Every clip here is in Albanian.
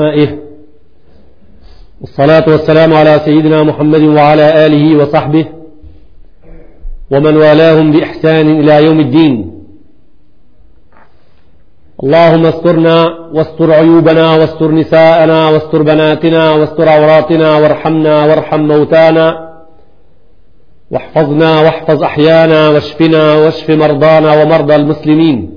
أسمائه إيه. والصلاة والسلام على سيدنا محمد وعلى آله وصحبه ومن والاهم بإحسان إلى يوم الدين اللهم استرنا واستر عيوبنا واستر نساءنا واستر بناتنا واستر عوراتنا وارحمنا وارحم موتانا واحفظنا واحفظ أحيانا واشفنا واشف مرضانا ومرضى المسلمين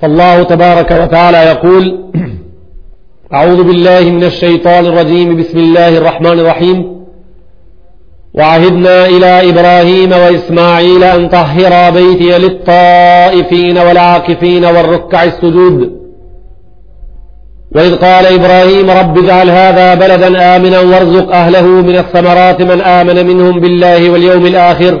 فالله تبارك وتعالى يقول أعوذ بالله من الشيطان الرجيم بسم الله الرحمن الرحيم وعهدنا إلى إبراهيم وإسماعيل أن طهرا بيتي للطائفين والعاكفين والركع السجود وإذ قال إبراهيم رب اجعل هذا بلدا آمنا وارزق أهله من الثمرات من آمن منهم بالله واليوم الآخر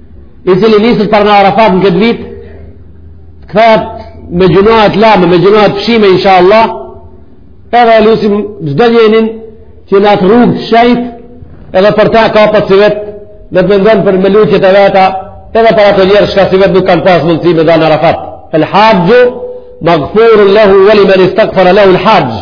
i cili niset për në Arafat në këtë vit, të kthehet me gjunahet e lame, me gjunahet e fshime, insha Allah, edhe e lusim çdo njenin që në atë rrugë të shejt, edhe për ta ka për sivjet, do të mendon për me lutjet e veta, edhe për ata njerëz shka sivjet nuk kanë pasë mundësi me dhe në Arafat. El haxhu magfurun lehu, ve limen istagfera lehu el haxh.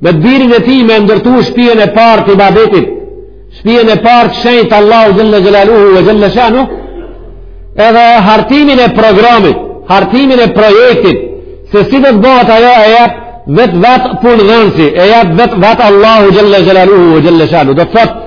Me të birin e tij me e ndërtu shpijen e parë të ibadetit, shpijen e parë të shenjtë Allahu Xhele Xhelaluhu ue Xhele Shanuhu, edhe hartimin e programit, hartimin e projektit, se si do të bëhet ajo e jap vetë vetë punëdhënësi, e jap vetë vetë Allahu Xhele Xhelaluhu ue Xhele Shanuhu, do të thotë,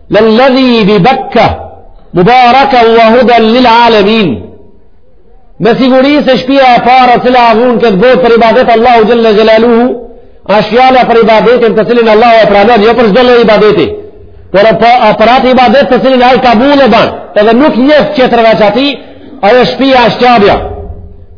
Lel-ledhi bi bekkete mubareken ue huden lil alemin. Me siguri se shpia e para e cila a vun n'këtë botë për ibadet Allahu xhele xhelaluhu, është jala për ibadetin të cilin Allahu e pranon, jo për çdo lloj ibadeti. Por e për atë ibadet të cilin ai kabul e ban, edhe nuk njef qetër veç atij, ajo shpia është Qabja.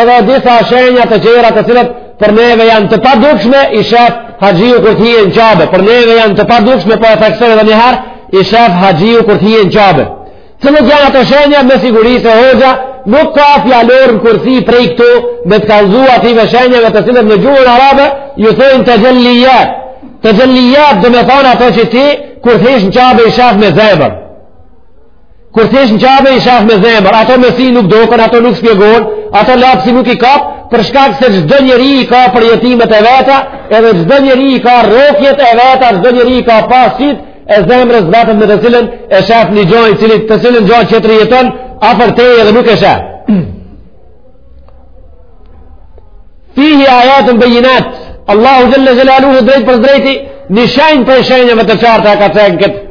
Edhe disa shenja të qera të cilat për neve janë të padukshme, i shef haxhiu kur të hin n'Qabe. Për neve janë të padukshme, po e theksoj edhe një herë, i shef haxhiu kur të hin n'Qabe. Cilat janë ato shenja me siguri se hoxha nuk ka fjalor në kursi prej këtu me të kallzu atyre shenjave të cilat në gjuhën arabe ju thojnë texhelijat. Texhelijat domethënë ato që ti kur të hijsh në Qabe i shef me zemër. Kur t'hish në Qabe i shef me zemër, ato me sy nuk doken, ato nuk shpjegohen, ato lapsi nuk i kap, për shkak se çdo njeri i ka përjetimet e veta, edhe çdo njeri i ka rrokjet e veta, çdo njeri i ka pasit e zemrës vet me të cilën e shef një gjoj, cili të cilën gjoj që tjetri afër teje dhe nuk e shef. Fihi ajatun bejjinat, Allahu xhele xhelaluhu drejtpërdrejti, një shenjë prej shenjave të qarta ka të këtë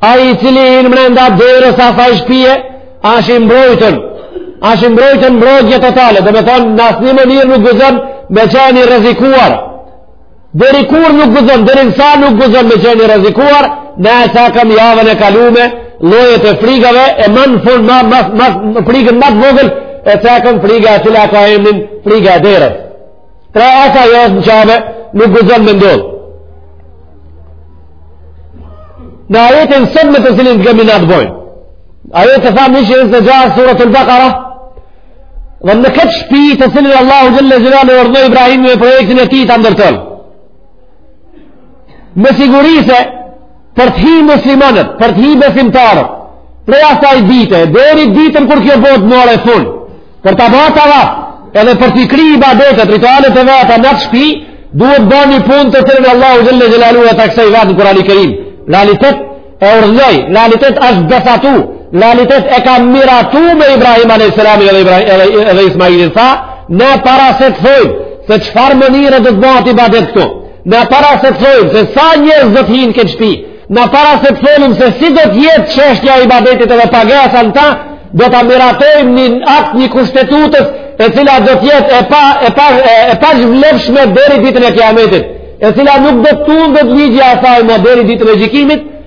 Ai i cili hin mrenda derës asaj shpije, asht i mbrojtun, asht i mbrojtun mbrojtje totale, domethënë, në asnjë mënyrë nuk guxon me qen i rrezikuar, deri kur nuk guxon, deri në sa nuk guxon me qen i rrezikuar, ne e cekëm javën e kalume, llojet e frigave, e më në fund, ma, ma, ma, ma, frigën ma të vogël, e cekëm friga, e cila ka emnin friga e dherës. Pra as ajo është në Qabe, nuk guxon me ndodhë. Në ajetin sot me të cilin të gëmi në atë bojnë. Ajet e thamë njëqind e njëzet e gjashtë suratul Bakara, dhe në këtë shpi të cilin Allahu xhele xhelaluhu urdhnoi Ibrahimin me projektin e tij ta ndërton. Me siguri se, për të hi muslimanët, për të hi besimtarët, prej asaj dite, deri ditën kur kjo botë merr fund, për të bërë tavaf, edhe për t'i kry ibadetet, ritualet e veta në atë shpi, duhet bërë një punë të cilën Allahu xhele xhelaluhu e theksoi vetë në Kurani Kerim. Realitet e urdhnoi, realitet është besatu, realitet e ka miratu me Ibrahim a.s. edhe, Ibrahim, edhe, edhe Ismailin, tha, ne para se të thojmë, se çfarë mënyre do të bëhet ibadet këtu. Ne para se të thojmë se sa njerëz do të hinë n'këtë shpi, ne para se të thojmë se si do të jetë çështja e ibadetit edhe pagesa në ta, do të miratojmë një akt, një kushtetutë e cila do të jetë e pa, e pa, e, e pazhvlefshme deri ditën e kiametit, e cila nuk do të tundet ligja e saj ma deri ditën e gjikimit,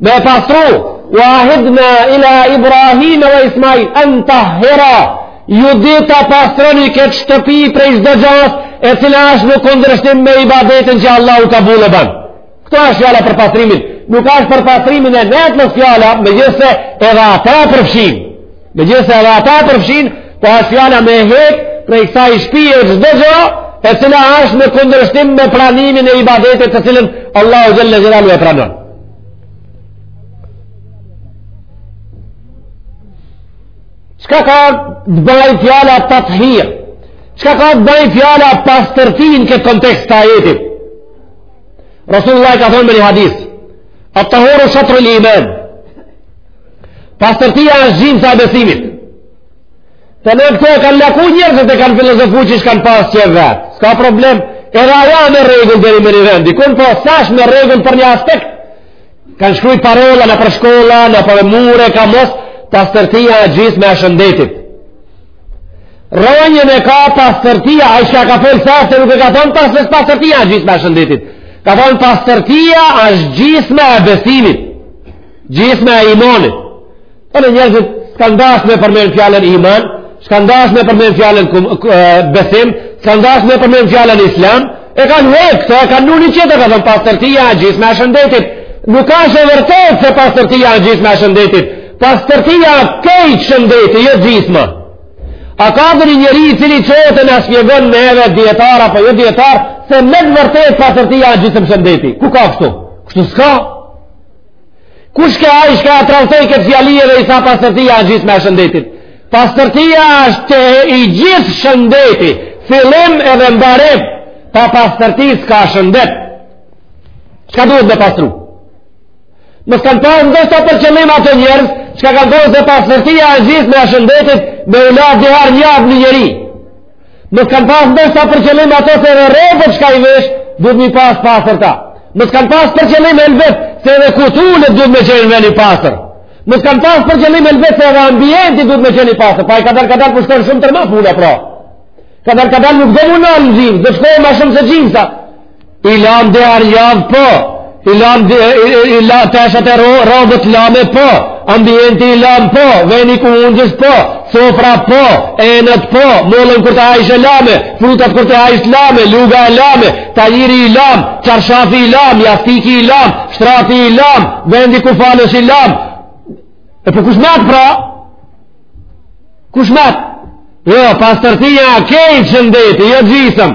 me e pastru ue ahidna ila Ibrahime ue Ismail en tahhira ju dyta pastroni këtë shtëpi prej çdo gjëje e cila është në kundërshtim me ibadetin që Allahu kabul e ban këtu është fjala për pastrimin nuk është për pastrimin e net në fjala megjithëse edhe ata përfshin Megjithëse edhe ata përfshin, po është fjala me hek prej kësaj shpie çdo gjë, e cila është në kundërshtim me pranimin e ibadetit të cilën Allahu xhele xhelaluhu e pranon. Çka ka të bëjë fjala tathir? Çka ka të bëjë fjala pastërti n'këtë kontekst të ajetit? Rasulullah ka thonë në një hadith, et-tuhuru shatrul iman, Pastërtia është gjysma e besimit. Tani këtë e kanë laku njerëzit e kanë filozofu qysh kanë pasë qef. S'ka problem, edhe ajo në rregull deri në një vend dikun, po s'asht në rregull për një aspekt. Kanë shkru parola nëpër shkolla, nëpër mure, ka mos, pastërtia gjysma e shëndetit. Rrënjën e ka pastërtia, ai çka ka folë sa, se nuk e ka thonë pasës pastërtia gjysma e shëndetit. Ka thonë pastërtia është gjysma e besimit. Gjysma e imanit. Po njerëzit s'kanë dashë me përmend fjalën iman, s'kanë dashë me përmend fjalën besim, s'kanë dashë me përmend fjalën islam, e kanë hekë këtë, e kanë vnu një tjetër, kanë thënë pastërtia gjysma e shëndetit. Nuk asht e vërtetë se pastërtia gjysma e shëndetit. Pastërtia krejt shëndeti, jo gjysma. A ka dhe një njeri i cili do të na shpjegon neve dijetar apo jo dijetar, se me të vërtetë pastërtia gjysma e shëndetit. Ku ka kështu? Kështu s'ka? Kush ke ai çka e tradhtoi këtë fjali dhe i tha pastërtia gjysma e shëndetit? Pastërtia është i gjithë shëndeti, fillim edhe mbarim, pa pastërti s'ka shëndet. Çka duhet me pastru? Mos kanë pasë ndoshta për qëllim ata njerëz, çka kanë thënë se pastërtia gjysma e shëndetit, me u la dy herë n'javë një njeri. Mos kanë pas ndoshta për qëllim ato se edhe rrobet çka i vesh, duhet m'i pas pastërta. Mos kanë pas për qëllim elbet se edhe ku t'ulet duhet me qenë veni pastër. Mos kanë pas për qëllim elbet se edhe ambienti duhet me qenë i pastër. Paj kadal kadal po shkon shumë tërma puna pra. Kadal kadal nuk do më në alëzim, do t'shkojë ma shumë se gjimsa. I lamë dhe arjavë po, i lamë dhe i lamë teshat e rro, rrobet lame po, ambienti i lamë po, veni ku ungjesh po, sofra po, enët po, mollën kur të hajsh e lame, frutat kur t'i hajsh lame, luga e lame, tanjiri i lamë, çarshafi i lamë, jastiki i lamë, shtrati i lamë, vendi ku falesh i lamë. E po kush met pra? Kush met? Jo, pastërtia, krejt shëndeti, jo gjisëm.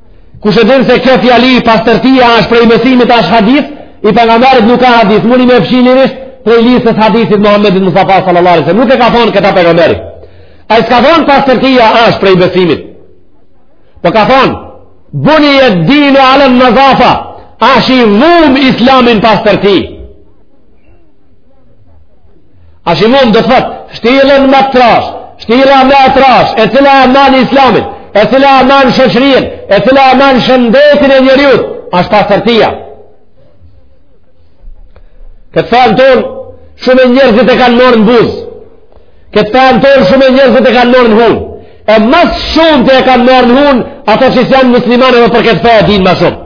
Kush e din se kjo fjali pastërtia është prej besimit asht hadith i pejgamberit, nuk ka hadith, muni me fshi lirisht prej listës hadithit Muhammedit Mustafa sallallahu alaihi wasallam. Nuk e ka thonë këta pejgamberi. Ai s'ka thonë pastërtia është prej besimit. Po ka thonë bunije dinu ala nazafa, asht i vum islami n'pastërti. Asht i vum, do t'thot, shtylla ma e trashë, shtylla ma e trashë, e cila e man islamin, e cila e man shoqërinë, e cila e man shëndetin e njeriut, asht pastërtia. Këtë fenë tonë, shumë e njerëzit e kanë marrë në buzë. Këtë fenë tonë, shumë e njerëzit e kanë marrë në hunë. E ma s'shumti e kanë marrë në hunë, ato që s'janë muslimanë dhe për këtë fe e dinë ma shumë.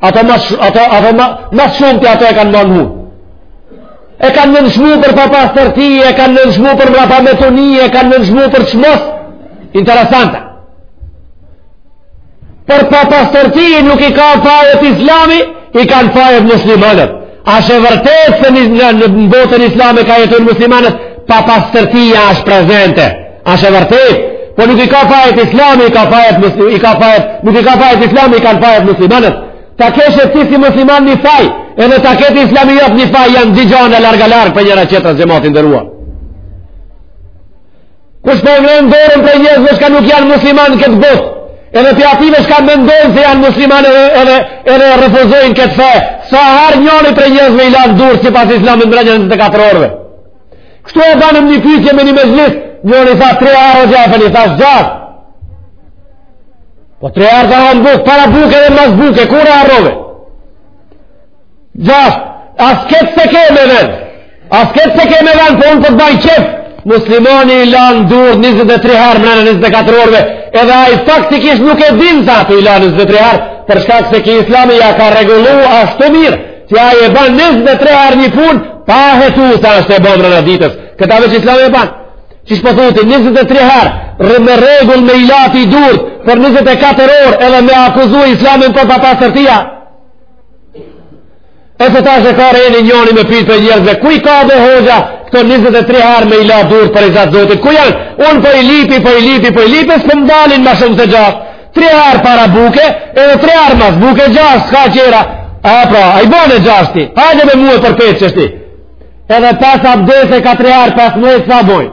Ato ma, ato, ato ma, ma s'shumti ato e kanë marrë n'hunë. E kanë nënçmu për papastërti, e kanë nënçmu për mrapametuni, e kanë nënçmu për çmos. Interesante. Për papastërti nuk i ka fajet islami, i kanë fajet muslimanët. Asht e vërtetë se në në botën islame ka jetun muslimanët, papastërtia është prezente. Asht e vërtetë, po nuk i ka fajet islami, i ka fajet muslimanët, i ka fajet, nuk i ka fajet islami, i kanë fajet muslimanët. Ta keshe ti si musliman një faj, edhe ta ketë islami jot një faj, janë dy gjana larg e larg prej njëra-tjetrës xhemat i nderuar. Kush po ngren dorën prej njerëzve çka nuk janë muslimanë n'këtë botë, edhe prej atyve çka mendojnë se janë muslimanë edhe edhe edhe refuzojnë këtë fe, sa herë njëri prej njerëzve i lan durt sipas Islamit mrena 24 orëve. Kështu e bam një pyetje më një mexhlis, njëri tha 3 herë hoxhë efeni, thashë 6. Po 3 herë hanë bukë, para buke dhe mas buke, kur e harrove? Gjashtë, as këtë s'e ke me vend, as këtë s'e ke me vend, po unë po ta baj qejf, muslimani i lan durt 23 herë mrena 24 orëve, edhe ai faktikisht nuk e din se i lan 23 herë, për shkak se ky islami ja ka rregullu aq mirë, që ai e ban 23 herë një punë, pa hetu se është e ban mrena ditës, këta veç islami e ban, qysh po thu ti, 23 herë, bre me rregull me i la ti durët, për 24 orë edhe me akuzu islamin për papastërti a, Qe tash e ka reni njoni me pytë prej njerëzve, ku i ka de hoxha këto 23 herë me i la durt për riza të Zotit? Ku janë? Unë po i lypi, po i lypi, po i lypi, s'po m'dalin ma shumë se gjashtë. Tre herë para buke, edhe tre herë mas buke gjashtë, s'ka tjera. A pra, a i bane gjashtë ti, hajde me mu përpjetë tash ti. Edhe pesë abdese ka tre herë 15, sa bojnë.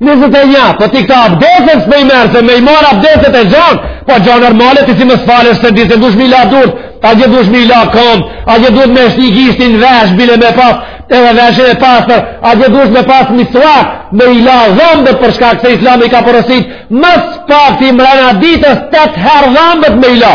Njëzet e nja, po ti këta abdeset s'po i merr, se me i marrë abdeset e gjen, po gja normale ti si mos falesh s'e di se dush me i la durët, atje dush me i la kamët, atje dush me shti gishtin n'vesh, bile me pas, edhe veshin e pastër, atje dush me pas misvak, me i la dhëmbët për shkak se islami ka porosit, më s'pakti mrena ditës, tetë herë dhëmbët me i la.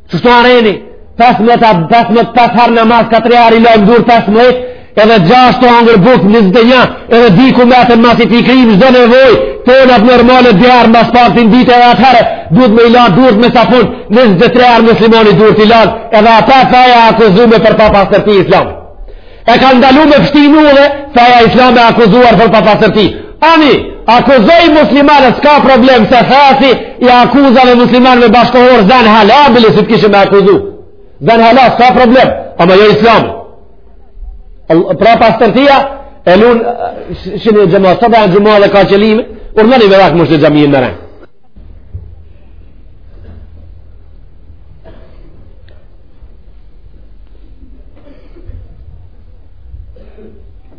Kështu a reni, 15, 15, 5 herë namaz, ka tri herë i lajmë durt, 15, edhe 6 tu hangër bukë, 21, edhe diku me atë masi t'i kryjmë çdo nevojë, tonat normale, dy herë ma s'pakti n'ditë edhe atëherë, duhet me i la durët me sapun, 23 herë muslimani durët i lan, edhe ata feja e akuzume për papastërti islam. E ka ndalu me pështy në dhe, feja islame akuzuar për papastërti. Ani, akuzoj muslimanët, s'ka problem se thesi i akuzave muslimanëve bashkëkohorë zen hala, bile si të kishë me akuzu. Zen hala, s'ka problem, ama jo islam. Pra pastërtia, e lun, shini gjëma, sot e në gjëma dhe ka qëllim, urnëni me rakë mështë gjëmi në rënë.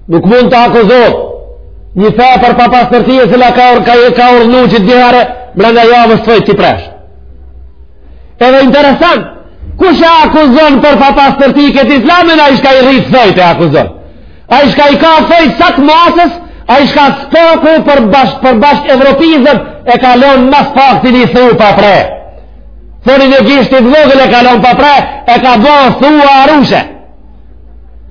Nuk mund të akuzohet një fe për papastërti e cila ka ur ka e ka urdhnu që dy herë mrena javës thojt t'i presh. Edhe interesant, kush e akuzon për papastërti këtë islamin ai shka i rrit thojt e akuzon? Ai shka i ka thojt sa të macës, ai shka të s'paku për bashkë për bashkë evropizëm, e ka lon ma s'pakti ni thu pa pre. Thonin e gishtit vogël e ka lon pa pre, e ka bo thu arushe.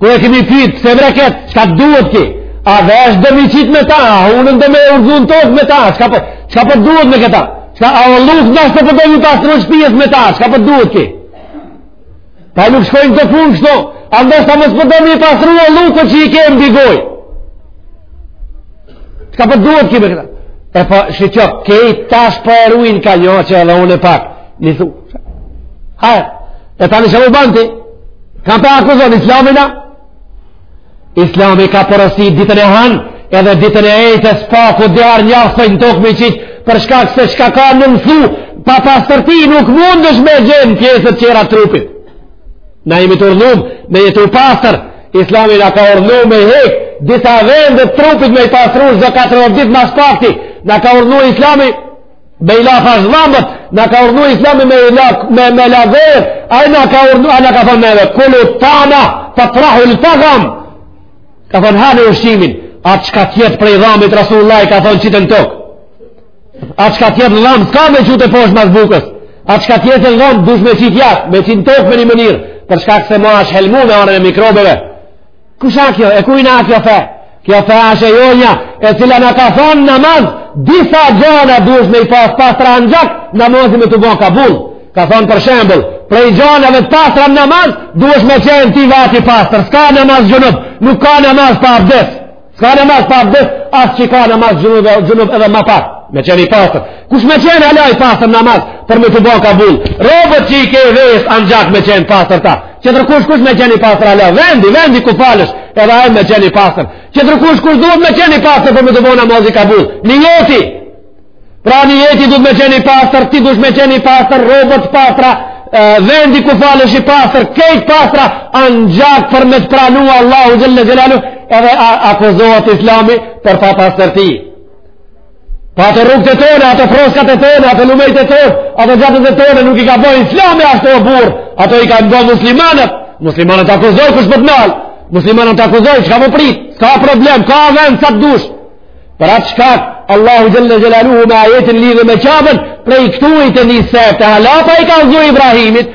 Kur e kemi pyt, pse bre këtë, shka të duhet ky, a dhe është do me qit me ta, a unën dhe me urdhun tokë me ta, shka për, po, shka po duhet me këta, shka a o lukë nështë të përdojnë po një pasë në shpijës me ta, shka po duhet ky. Pa nuk shkojnë do punë kështu, a ndoshta mos po don me i pastru ollukun që i ke mbi gojë. Çka po t'duhet kime këta? E pa, po, shi që, kej tash po e rrujn ka një që edhe unë e pak. Një thu, hajë, e tani shumë banti, kam për akuzon islamin a, Islami ka porosi ditën e hanë, edhe ditën e ejtës pa ku dhe arë nja thoj në tokë me qit, për shkak se çka ka nën thu, papastërti nuk mundesh me gjet n'pjesët tjera t'trupit. Na jemi të urdhnum me jetu pastër, islami na ka urdhnu me hek, disa vende t'trupit me i pastru çdo 40 ditë ma s'pakti, na ka urdhnu islami, Me i la thash dhambët, na ka urdhnu islami me i la, me, me la dhejë, ai na ka urdhnu, a na ka thonë neve, kulu tana, pa të rahu lë të dhamë, ka thonë hane ushqimin, a çka t'jet prej dhamit, Resulullahi ka thonë qite n'tokë, a çka t'jet n'dhamë, s'ka me çu teposhtë mas bukës, a çka t'jet në dhamë, dush me qit jashtë, me qit n'tokë me një mënyrë, për shkak se ma është helmu me anën e mikrobeve, Kush a kjo, e kujna kjo fe? Kjo fe asht e jona, e cila na ka thonë namaz, disa gjona dush me i pas pastra anxhak, namazi me t'u bo kabul. Ka thonë për shembull, prej gjonave t'pastra namaz, dush me qenë ti vetë i pastër, s'ka namaz xhunub, nuk ka namaz pa abdes, s'ka namaz pa abdes, as që ka namaz xhunub, xhunub edhe ma parë, me qenë i pastër. Kush me qenë hala i pastër namaz, për me t'u bo kabul. Rrobat që i ke veshë anxhak me qenë pastërta, Tjetër kush kush me qenë i pastër hala, vendi, vendi ku falesh, edhe aj me qenë i pastër. Tjetër kush kush duhet me qenë i pastër për me t'u bo namazi kabul. Nijeti, pra nijeti duhet me qenë i pasër, ti duhet me qenë i pastër, rrobat pastra, vendi ku falesh i pastër, krejt pastra, anxhak për me ta pranu Allahu xhel-le xhelaluhu, edhe akuzohet islami për papastërti. Pa ato rrugët e tona, ato prroskat e tona, ato lumejt e tona, ato xhadet e tona nuk i ka bo islami ashtu o burrë, ato i kanë bo muslimanët, muslimanët akuzoj kush po të nal, muslimanët akuzoj, çka po prit, s'ka problem, ka vend sa të dush. Për atë shkak, Allahu xhel-le xhelaluhu me ajetin lidhë me Qaben, prej këtu i të një sefte hala pa i kallzu Ibrahimit,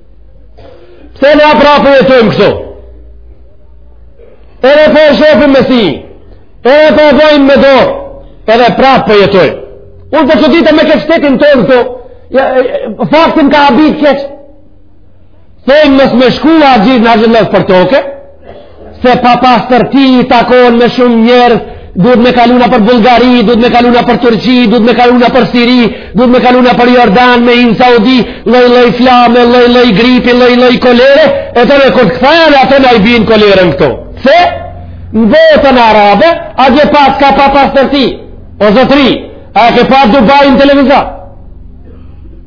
Pse na prap po jetojmë kështu? Edhe po e shofim me sy, edhe po e bojmë me dorë, edhe prapë po jetojmë. Unë po çuditna me këtë shtetin tonë këtu, faktin ka abit këtë, thojnë mos me shku haxhitë në gjithë lësë për toke, se papastërti i takon me shumë njerëz, duhet me kalu nëpër Bullgari, duhet me kalu nëpër Turqi, duhet me kalu nëpër Siri, duhet me kalu nëpër Jordan, me hi n' Saudi, lloj lloj flame, lloj lloj gripi, lloj lloj kolere, e tani kur kthehen, ato na i binë kolerën këtu. Se, në botën arabe, atje paska papastërti, o zotri, a e ke pa Dubain në televizor?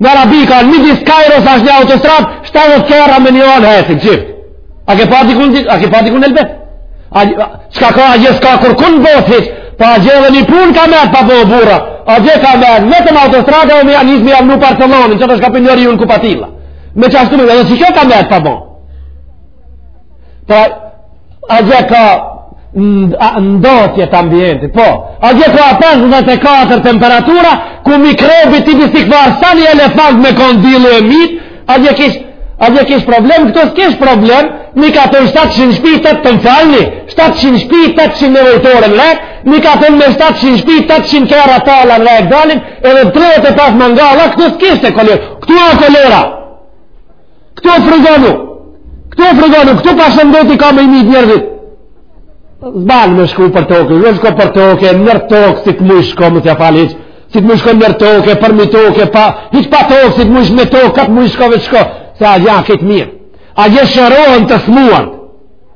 Në Arabi ka midis Kajros ashtë një autostrat, shtazë edhe kerra me një anë hecin, çift. A ke pa dikun, a ke pa dikun elbet? A, a, çka ka atje s'ka kurkun n'botë hiç, pa atje dhe një punë ka met pa bo burra, atje ka met, vetëm autostrat e me ja nis me ja vnu Barcelonën, që të shkapin njëri unë kupatila. Me që ashtu me, edhe që kjo ka met pa bo. Pra, atje ka ndotje të ambientit, po, atje ka 54 temperatura, ku mikrobi ti pisi këvar sa një elefant me kon dilli e myt, atje kish, atje kish problem, këtu s'kish problem, ni katun 700 shpi të më falni, 700 shpi 800 nevojtore në rek, ni katun me 700 shpi 800 kerra talla në rek dalin, edhe 35 mangala, këtu s'kish kolera, këtu a kolera, Këtu frigonu, këtu frigonu, këtu pa shëndeti ka me i myt njerëzit. S'ban me shku për toke, o shko për toke, nër toke, si të mujsh shko, mos ja fal hiç, si të mujsh shko nër toke, përmi toke, pa, hiç pa toke, si të mujsh me toke, kah të mujsh shko, veç shko, se atje e ke t'mirë, atje shërohen të smurt,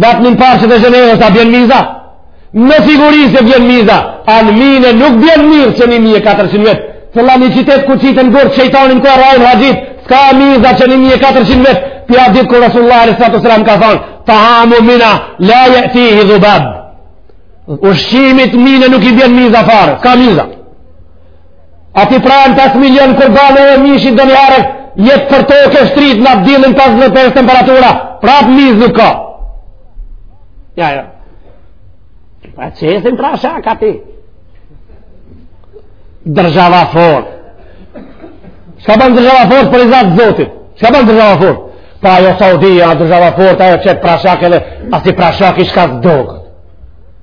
Datë një parë që të Gjenevës a bjen miza? Me siguri se bjen miza, a në Mine nuk bjen miz qe 1400 vjet. Të la një qytet ku qiten gurt shejtanit, ku arrijnë haxhit, s'ka miza qe 1400 vjet, prej dite kur Resulullahi s.a.s. ka thonë, ta'amu Mina, la je'tihi dhubab. Ushqimit Mine nuk i bjen miza fare, s'ka miza. Aty prehen 5 milion kurbana e mishi do njëherë jet për toke shtrit në dillin 55 temperatura, prap miz nuk ka. Ja, ja. Pa qesin prashak aty? Dërzhava fort. Shka ban dërzhava fort për rizat Zotit? Shka ban dërzhava fort? Pa ajo Saudia, dërzhava fort, ajo qet prashak edhe, asi prashaki shka s'doket.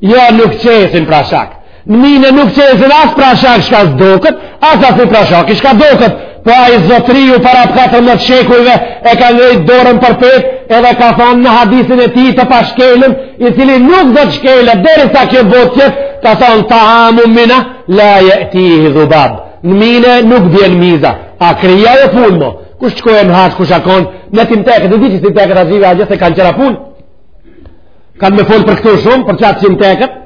Jo, nuk qesin prashak. Në Mine nuk qesin as prashak shka s'doket, as asi prashaki shka doket. Po ai zotriu para katërmbëdhjetë shekujve e ka ngrit dorën përpjet edhe ka thonë në hadithin e tij të pashkelun, i cili nuk do të shkelet, derisa kjo botë jet, ka thonë ta'amu Mina, la je'tihi dhubab. Në Mine nuk bjen miza, a kry ajo punë mo, kush shkoj në haxh, kush a kon, në tim teke, në di që si teke të gjive, a gjithë se kanë qëra punë, Kanë me folë për këtu shumë, për qatë qimë tekët.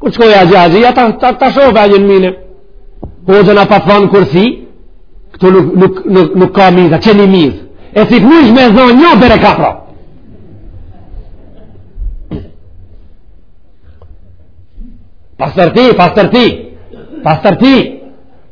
Kur shkoj atje, ja ta shof a njën Mine. Po gjëna pa thonë kërësi, këtu nuk, nuk, nuk, nuk ka mizë, që një mizë. E si të mujsh me zonë një bere ka pra. Pastërti, pastërti, pastërti,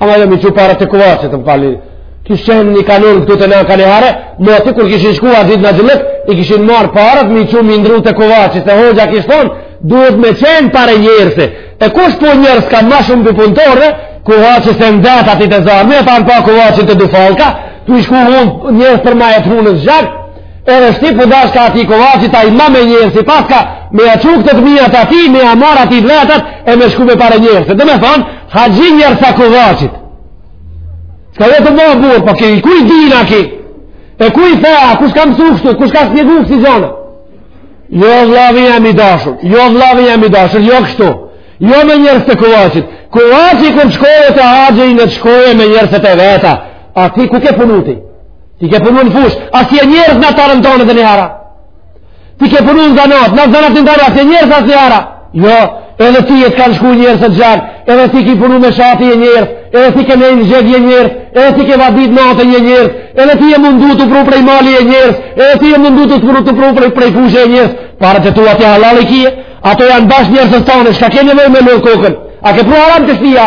Ama jo mi çu paret te kovaçi të mpali. Kish qenë një kanun këtu te na kaniherë, moti kur kishin shku haxhitë në haxhillëk, i kishin marrë paret, mi çu mi ndrru te kovaçi, se hoxha kish thonë, duhet me qenë pare njersi. E kush po njers ka ma shumë pi punëtorëve, kovaçi se ndejt aty te zjarr, me ta në pa kovaçin të dufalka, tu i shku hun njers për maje të hunës gjak, E tashti po dashka atij kovaçit ai ma me njers i paska me ja çu këto të mijat atij, me ja marrë atij të vetat e me shku me pare njerse. Domethonë, haxhi njersa kovaçit. S'ka dhe të bërë burrë, po kërë, ku i dina ki? E kuj i thua, kush ka mësu kështu, kush ka shpjegu kësi zonë? Jo vllau jem i dashur, jo vllau jem i dashur, jo kështu. Jo me njers të kovaçit. Kovaçi kur të shkojë në haxh le të shkojë me njers të veta. A ti ku ke punu ti? Ti ke punu në fushë, asi njers në arën tone dhe një hara. Ti ke punu në zanat, në zanat në zanat, asi njers asë një hara. Jo, edhe ti të kanë shku njers e gjak, edhe ti ki punu me shati e njers, edhe ti ke nejnë gjedhi e njers, edhe ti ke vadit natën e njers, edhe ti je mundu ke pru prej mali e njers, edhe ti je mundu ke pru ke pru prej, prej fushe e njers, paret e tua të hallall e kje, ato janë bash njers të tana, çka ke nevojë me lodhë kokën, a ke pru haram te shpia,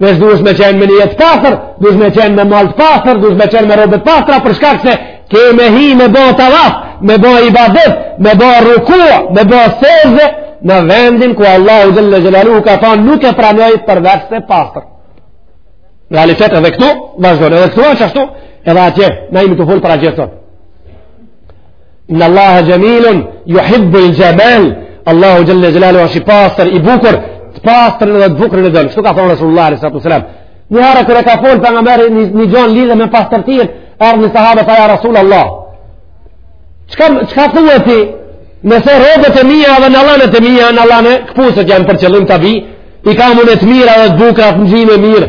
Veç duhet me qenë me nijet të pastër, duhet me qenë me mall të pastër, duhet me qenë me rroba të pastra, për shkak se ke me hi me bo tavaf, me bo ibadet, me bo ruku, me bo sexhde, në vendin ku Allahu xhelle xhelaluhu ka thonë nuk e pranoj përveç se pastër. Realitet edhe këtu, vazhdon, edhe këtu është ashtu, edhe atje, na jemi tu fol për atje sot. Innallahe xhemilun, juhibbul xhemal, Allahu xhelle xhelaluhu është i pastër, i bukur, të pastrën dhe të bukurën e don. Kështu ka thonë Resulullahi s.a.s. Një herë kur ka folë Pejgamberi një, një gjo lidhje me pastërtinë, erdh një sahab tha ja Resulallah. Çka, çka thu ti, nëse rrobat e mija dhe nallanet e mija, nallane këpucët janë për qëllim tabi, i kam unë të mira dhe të bukra të në gjimë e mirë,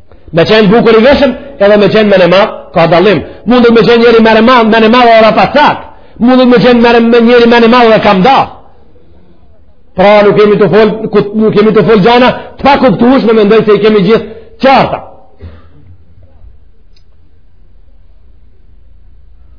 Me qenë bukur i veshun edhe me qenë menemadh, ka dallim. Mundet me qenë njeri menemadh, menemadh dhe rapatak. Mundet me qenë mene, njeri menemadh dhe kamdathë. Pra nuk jemi tu folë, nuk jemi tu folë gjana, të pakuptushme, mendoj se i kemi gjithë qarta.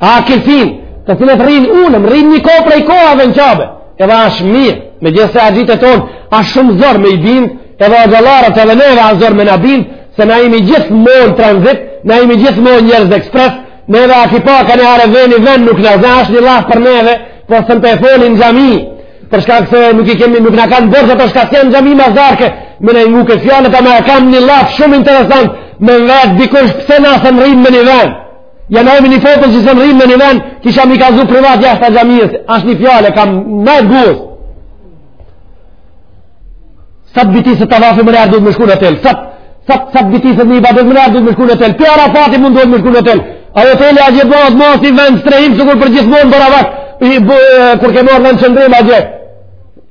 Akifin, të cilët rrinë ulun, rrinë një kohë prej kohëve në Qabe, edhe ashtë mirë, megjithëse haxhitë tonë, ashtë shumë zor me i bindë, edhe haxhilerët edhe neve a zor me na bindë, se na jemi gjithmonë transit, na jemi gjithmonë njerëz dhe ekspres, neve a kipa ka në arë veni ven nuk na zë, ashtë një llaf për neve, po së në pefoni në xhami, për shkak se nuk i kemi, nuk na kanë bërë, dhe për shkak se në xhami ma zarke, me na ngu këtë fjalë, tamam e kam një llaf shumë interesant, me vetë dikush pse na s'rrimë me një ven, Ja në një foto që se në rrimë në një ven, kisha me i kallzu privat jashta xhamisë, ashtë një fjalë, kam me të guzë. Sa të bitiset tavafi menjëherë duhet me shku në hotel, sa të bitiset një ibadet menjëherë duhet me shku në hotel, prej Arafatit mundet me shku në hotel, a hoteli haxhive bëhet ma si vendstrehim, sikur përgjithmonë bërë avat, kur ke morë në në qëndrim haxhitë.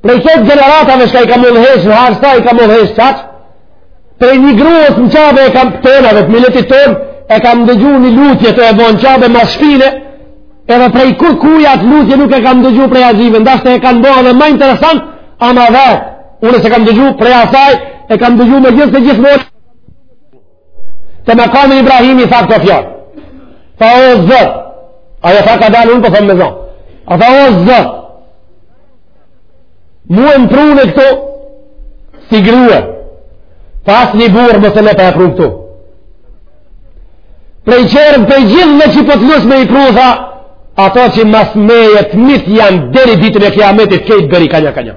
Prej këtyne gjeneratave shka i kam udhëheq në haxh, sa i kam udhëheq qaq, prej një grues në Qabe e kam prej tonave të miletit tonë, e kam dëgju një lutje tu e bo në Qabe mas shpine, edhe prej kurkuj atë lutje nuk e kam dëgju prej haxhive, ndashta e kanë bo edhe ma interesant, ama dhe, unë s'e kam dëgju prej asaj, e kam dëgju megjithëse gjithmonë, Te mekami Ibrahimit tha këto fjalë. Tha o Zot. Ajo tha kadalë, unë po po thom me zo. A tha o Zot. Mue më prune këtu si grue. Tha asnjë burrë mos e le pa e pru këtu. Prej qërën prej gjithë me që po të lus me i pru tha ato që mas meje të mitë janë deri ditën e kiametit kejt bjeri ka nja ka nja.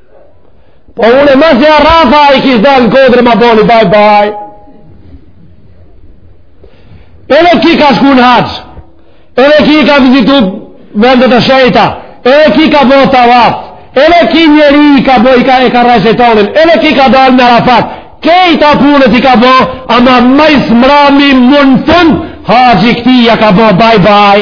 Po unë masi Arafati kishte dalë në kodër ma boni baj baj. Edhe ki ka shku në haxh, edhe ki ka vizitu vendet e shejta, edhe ki ka bo tavaf, edhe ki njeri i ka bo i ka e ka rrah shejtanin, edhe ki ka dalë në Arafat, kejt ato punët i ka bo, ama ma së mrami në fund fund, haxhi këtij ia ka bo baj baj.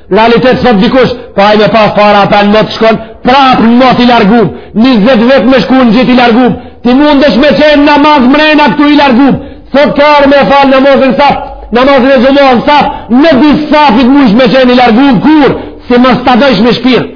Realitet sot dikush, pa po i me pas para pa në mot shkon, prap në mot i largum, 20 vjet me shku në haxh i largum, ti mundesh me qenë namaz mrena këtu i largum, sot ke ardh me fal namazin saf, namazin e xhumas në saf, midis safit munesh me qenë i largum, kur, si mos ta dojsh me shpirt,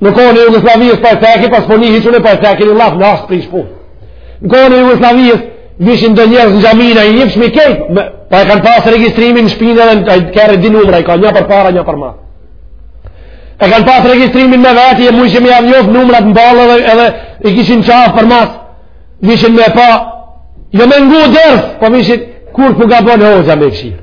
Në kohën e Jugosllavisë pa teki, pas po një hiqën e pa teki një llaf na s'prish punë. Në kohën e Jugosllavisë, vishin do njerëz në xhamia i njifshim kejt, po e kanë pas regjistrimin në shpinë dhe ai kerri dy numra i ka një përpara, një përmas. E kanë pas regjistrimin me veti e mujshim me jav njof numrat në ballë dhe edhe i kishin qafë përmas, vishin me pa, jo me ngu ders, po vishin kur ku gabon hoxha me këshyrë.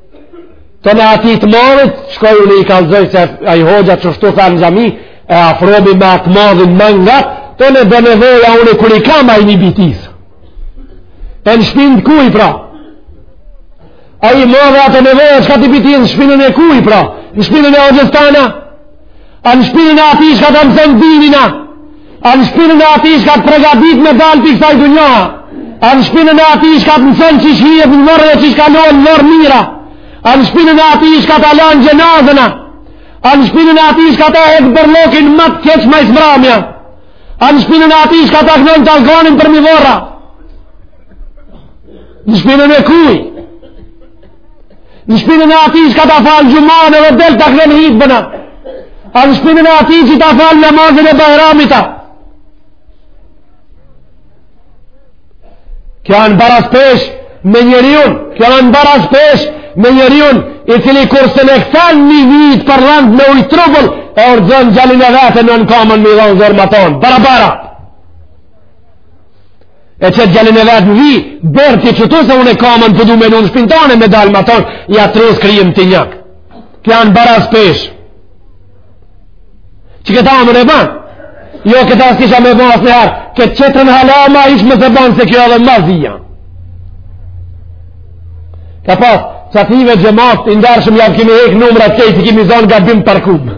tani atij të madhit, shkoj unë i kallzoj se ai hoxha qeshtu tha në xhami, e afrohmi me atë madhin ma ngat, tani do nevoja unë kur i kam ai m'i bitis. E në shpinë të kuj, pra. Ai madhi ato nevoja çka t'i bitis në shpinën e kuj, pra. Në shpinën e hoxhës tana, A në shpinën e ati shka ta mëson dinin a, a në shpinën e ati shka të përgatit me dalë prej kësaj dunjaje, a në shpinën e ati shka të mëson qysh hihet në vorr dhe qysh kalohet në vorr mirë a, a në shpinën e ati shka ta lan xhenazen a, a në shpinën e ati shka ta hek bërllokin ma të keq ma së mrami a, a në shpinën e ati shka ta knon talkinin përmi vorr a, në shpinën e kuj, Në shpinën e atij që ka ta falë xhumanë edhe del ta kryen hytben a. A në shpinën e atij që ta falë namazin e Bajramit a. Kjo anë baraspeshë me njeriun. Kjo anë baraspeshë me njeriun i cili kurse në këtan një vi përranë me ujë trubull e rrëzon djalin e vet nën kamën me i dhanë zor matanë. Barabar a. e qet djalin e vet në vi, bërë të qëtu se unë e kamën të du me në në shpinë tane me dalë matanë, i atrës krijim të njëk. Kjo anë baraspeshë. Që këta më në banë? Jo këta s'e kisha me banë asnjëherë, këtë qëtë në halama ishë më se banë se kjo edhe ma zi a. Ka pasë, qative xhemat i ndershëm javë kemi hekë numrat krejt, kemi zonë gabim parkumë.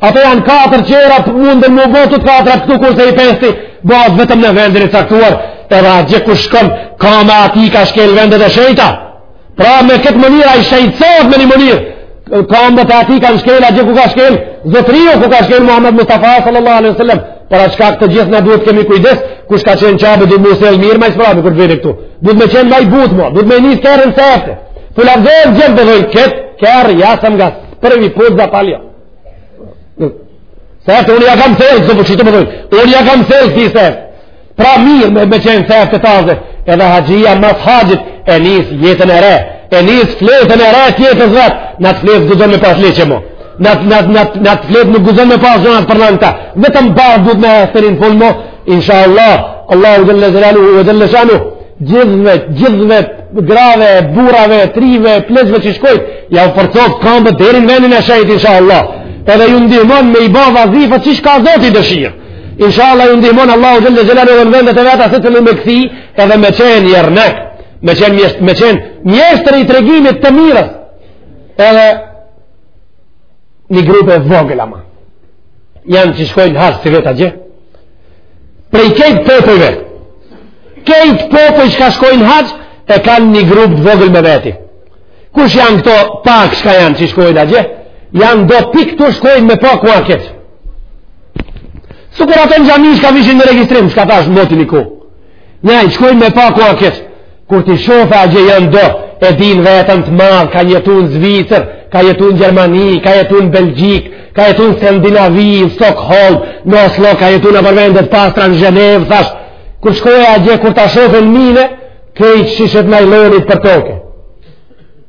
Ato janë katër gjëra mundën me ba të katër këtu kurse i pesti, bëhet vetëm në vendin e caktuar, edhe atje ku shkon, kama e atij ka shkel vendet e shejta. Pra me këtë mënyrë ai shejtësohet me një mënyrë, kambët e atij kanë shkel, atje ku ka shkel, zotëria ku ka shkel Muhammed Mustafa sallallahu alaihi sallam, për a shka këtë gjithnjë duhet kemi kujdes, kush ka qenë Qabe, duhet mu se mirë ma i sëprami kur vini këtu. Duhet me qenë ma i butë mo, duhet me një sërën sërëte. Fulabdojnë gjithë dhe dhojnë, këtë kërë jasëm nga përëvi puzë dhe paljo. Se e të unë ja kam thellë, zë përqytë më dhujtë, unë ja kam thellë këti se, pra mirë me, me qenë thellë të taze, edhe haxhia mas haxhit, e nis jetën e re, e nis fletën e re t'jetës vet, në atë fletë s'guxon me pas leqe mo, në atë fletë nuk guxon me pas zonat për nënë ta, vetëm bardhë duhet me e thërin full mo, insha Allah, Allahu xhele xhelaluhu xhele shanuhu, gjithve, gjithve grave, burrave, t'rive, pleqve që shkojnë, jau forcoftë kambët deri n'venin e shejt, insha Allah. Edhe ju ndihmon me i ba vazifet, si çka Zoti dëshiron. Insha Allah ju ndihmon Allahu xhele xhele edhe në vendet e veta, se të në me kthy, edhe me qenë jërnek, me qenë mjeshtër, me qenë mjeshtër i tregimit të mirës, edhe një grup i vogël ama. janë që shkojnë haxh sivjet atje prej krejt popujve krejt popujve çka shkojnë haxh e kanë një grup të vogël me veti kush janë këto pak çka janë që shkojnë atje janë do pik të shkojnë me pak kua këtë sikur ato në xhami çka vishin në registrim çka thashë motin i ku Njaj, shkoj me pa ku a kështë, kur t'i shof atje janë do, e din vetën të madh, ka jetu në Zvicër, ka jetu në Gjermani, ka jetu në Belgjik, ka jetu në Skandinavi, në Stockholm, në Oslo, ka jetu nëpër vendet e pastra në Gjenevë, thash, kur shkoj atje, kur ta shof në Mine, krejt shishet e najlonit për toke.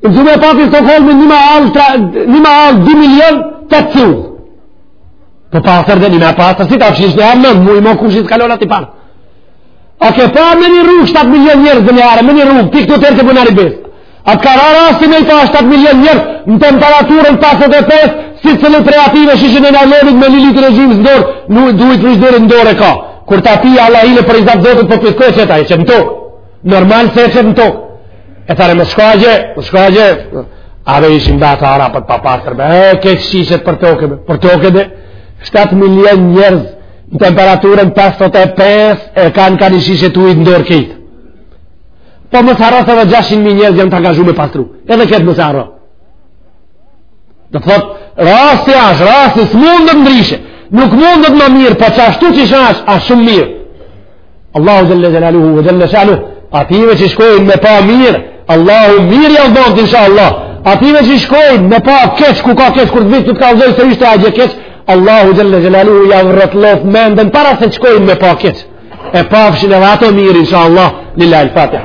Në xhuma e pati së folë me një ma alë, tra, një ma alë, dy milion, të të cilë. Për po pastër dhe një ma pastër, si ta që ishtë në armë, mu më kush s'kalon aty pari. A ke pa me një rrugë 7 milion njerëz dhe një arë, me një rrugë, ti këtu tërë të bunari besë. A të ka ra rasti me i pa 7 milion njerëz, në temperaturën 55, si të në kreative shishin e në arlonit me një litër e gjymës në dorë, nuk duhet rrështë dorë në dorë e ka. Kur ta pia Allah i në për i zatë zotët për po pëskoj që ta qet në tokë. Normal se e qet në tokë. E tha, me shka je, me shka je. A dhe ishim da të ara për papastër, me i ke shishet për tokë, për tokë dhe 7 milion njerëz në temperaturën 55 e kanë kanë shishe ujit n'dorë krejt. Po mos harro se edhe 600 mijë njerëz janë të angazhu me pastru. Edhe këtë mos harro. Do të thotë, rasti ashtë, rasti, s'mundet ndryshe. Nuk mundet ma mirë, po qashtu qysh asht, ashtë shumë mirë. Allahu xhelle xhelaluhu ve xhelle shanuhu atyve që shkojnë me pa mirë Allahu mirë jav dhëntë insha Allah atyve që shkojnë me pa keq ku ka keq kur të vi tu të kallëzoj se ishte aq keq Allahu xhelle xhelaluhu jav rrotulloft mendën para se të shkojnë me pa keq e pafshin edhe ato mirë insha Allah lillahi l-fatiha